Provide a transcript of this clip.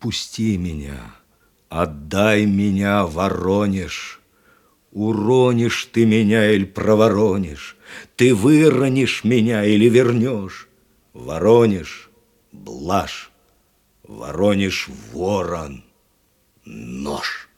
Отпусти меня, отдай меня, Воронеж. Уронишь ты меня или проворонишь, Ты выронишь меня или вернешь. Воронеж, блажь, Воронеж, ворон, нож.